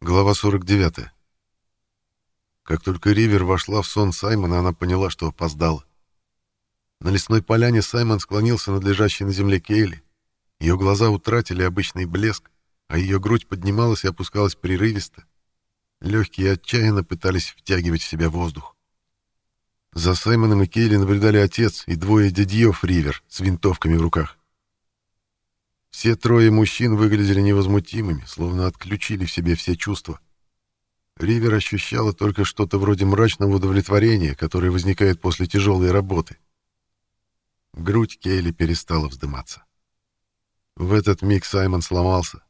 Глава 49. Как только Ривер вошла в сон Саймона, она поняла, что опоздала. На лесной поляне Саймон склонился над лежащей на земле Кейли. Ее глаза утратили обычный блеск, а ее грудь поднималась и опускалась прерывисто. Легкие отчаянно пытались втягивать в себя воздух. За Саймоном и Кейли наблюдали отец и двое дядьев Ривер с винтовками в руках. Все трое мужчин выглядели невозмутимыми, словно отключили в себе все чувства. Ривер ощущала только что-то вроде мрачного удовлетворения, которое возникает после тяжелой работы. Грудь Кейли перестала вздыматься. В этот миг Саймон сломался.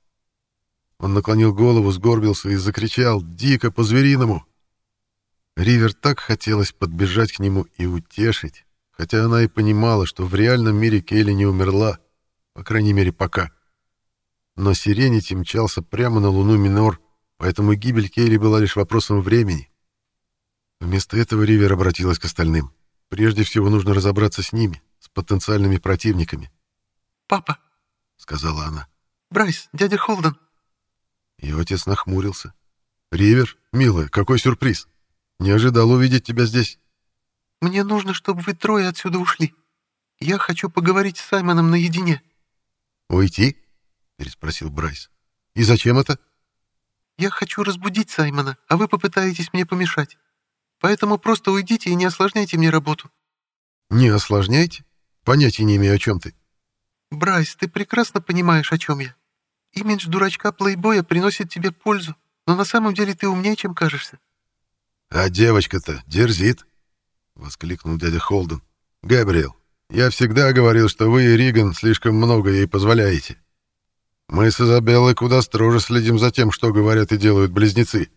Он наклонил голову, сгорбился и закричал дико по-звериному. Ривер так хотелось подбежать к нему и утешить, хотя она и понимала, что в реальном мире Кейли не умерла, по крайней мере, пока. Но Сиренити мчался прямо на Луну Минор, поэтому гибель Кейли была лишь вопросом времени. Вместо этого Ривер обратилась к остальным. Прежде всего нужно разобраться с ними, с потенциальными противниками. «Папа», — сказала она. «Брайс, дядя Холден». Ее отец нахмурился. «Ривер, милая, какой сюрприз! Не ожидал увидеть тебя здесь». «Мне нужно, чтобы вы трое отсюда ушли. Я хочу поговорить с Саймоном наедине». «Уйти?» — переспросил Брайс. «И зачем это?» «Я хочу разбудить Саймона, а вы попытаетесь мне помешать. Поэтому просто уйдите и не осложняйте мне работу». «Не осложняйте? Понятия не имею, о чем ты». «Брайс, ты прекрасно понимаешь, о чем я. Имидж дурачка-плейбоя приносит тебе пользу, но на самом деле ты умнее, чем кажешься». «А девочка-то дерзит!» — воскликнул дядя Холден. «Габриэл, я всегда говорил, что вы и Риган слишком много ей позволяете. Мы с Изабеллой куда строже следим за тем, что говорят и делают близнецы.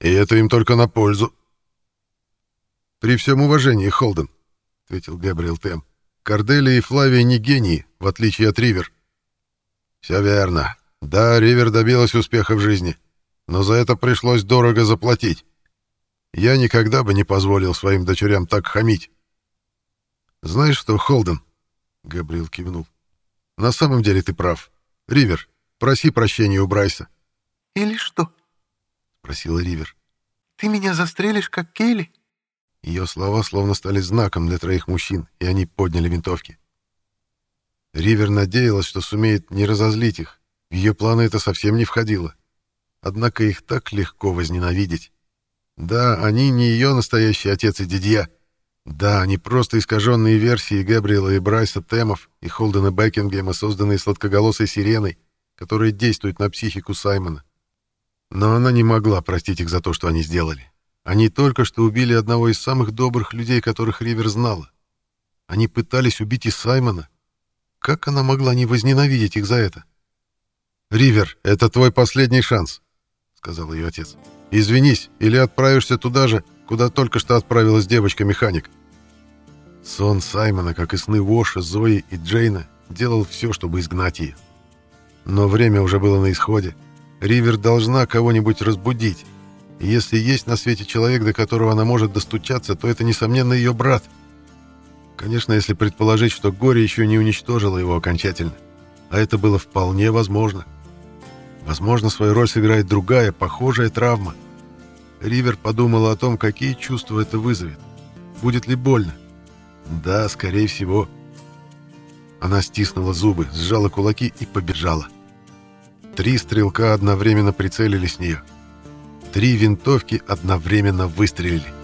И это им только на пользу. «При всем уважении, Холден», — ответил Габриэл Тем, — «Корделия и Флавия не гении, в отличие от Ривер». «Все верно. Да, Ривер добилась успеха в жизни, но за это пришлось дорого заплатить. Я никогда бы не позволил своим дочерям так хамить. «Знаешь что, Холден?» — Габриэл кивнул. «На самом деле ты прав. Ривер, проси прощения у Брайса». «Или что?» — спросила Ривер. «Ты меня застрелишь, как Кейли?» Ее слова словно стали знаком для троих мужчин, и они подняли винтовки. Ривер надеялась, что сумеет не разозлить их. В ее планы это совсем не входило. Однако их так легко возненавидеть. Да, они не ее настоящий отец и дядья, да, они просто искаженные версии Габриэла и Брайса Темов и Холдена Бекингема, созданные сладкоголосой сиреной, которые действуют на психику Саймона. Но она не могла простить их за то, что они сделали. Они только что убили одного из самых добрых людей, которых Ривер знала. Они пытались убить и Саймона. Как она могла не возненавидеть их за это? «Ривер, это твой последний шанс», — сказал ее отец. «Извинись, или отправишься туда же, куда только что отправилась девочка-механик. Сон Саймона, как и сны Воша, Зои и Джейна, делал все, чтобы изгнать ее. Но время уже было на исходе. Ривер должна кого-нибудь разбудить. И если есть на свете человек, до которого она может достучаться, то это, несомненно, ее брат. Конечно, если предположить, что горе еще не уничтожило его окончательно. А это было вполне возможно. Возможно, свою роль сыграет другая, похожая травма — Ривер подумала о том, какие чувства это вызовет. Будет ли больно? Да, скорее всего. Она стиснула зубы, сжала кулаки и побежала. Три стрелка одновременно прицелились в нее. Три винтовки одновременно выстрелили.